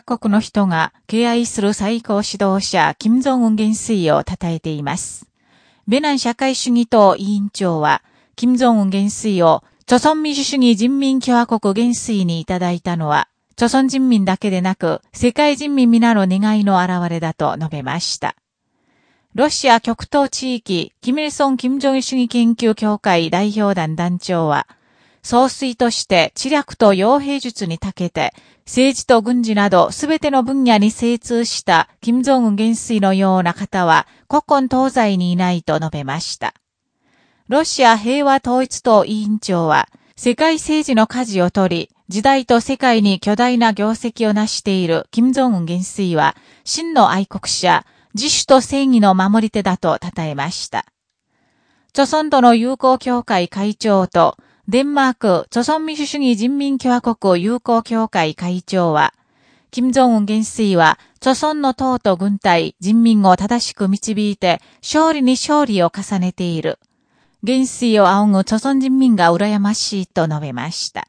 各国の人が敬愛する最高指導者、金正恩元帥を称えています。ベナン社会主義党委員長は、金正恩元帥を、朝鮮民主主義人民共和国元帥にいただいたのは、朝鮮人民だけでなく、世界人民皆の願いの表れだと述べました。ロシア極東地域、キミルソン・キム・ジョン主義研究協会代表団団長は、総帥として知略と傭兵術に長けて、政治と軍事などすべての分野に精通した金正恩元帥のような方は古今東西にいないと述べました。ロシア平和統一党委員長は、世界政治の舵を取り、時代と世界に巨大な業績を成している金正恩元帥は、真の愛国者、自主と正義の守り手だと称えました。著村との友好協会会長と、デンマーク、著存民主主義人民共和国友好協会会長は、金正恩元帥は、著村の党と軍隊、人民を正しく導いて、勝利に勝利を重ねている。元帥を仰ぐ著村人民が羨ましいと述べました。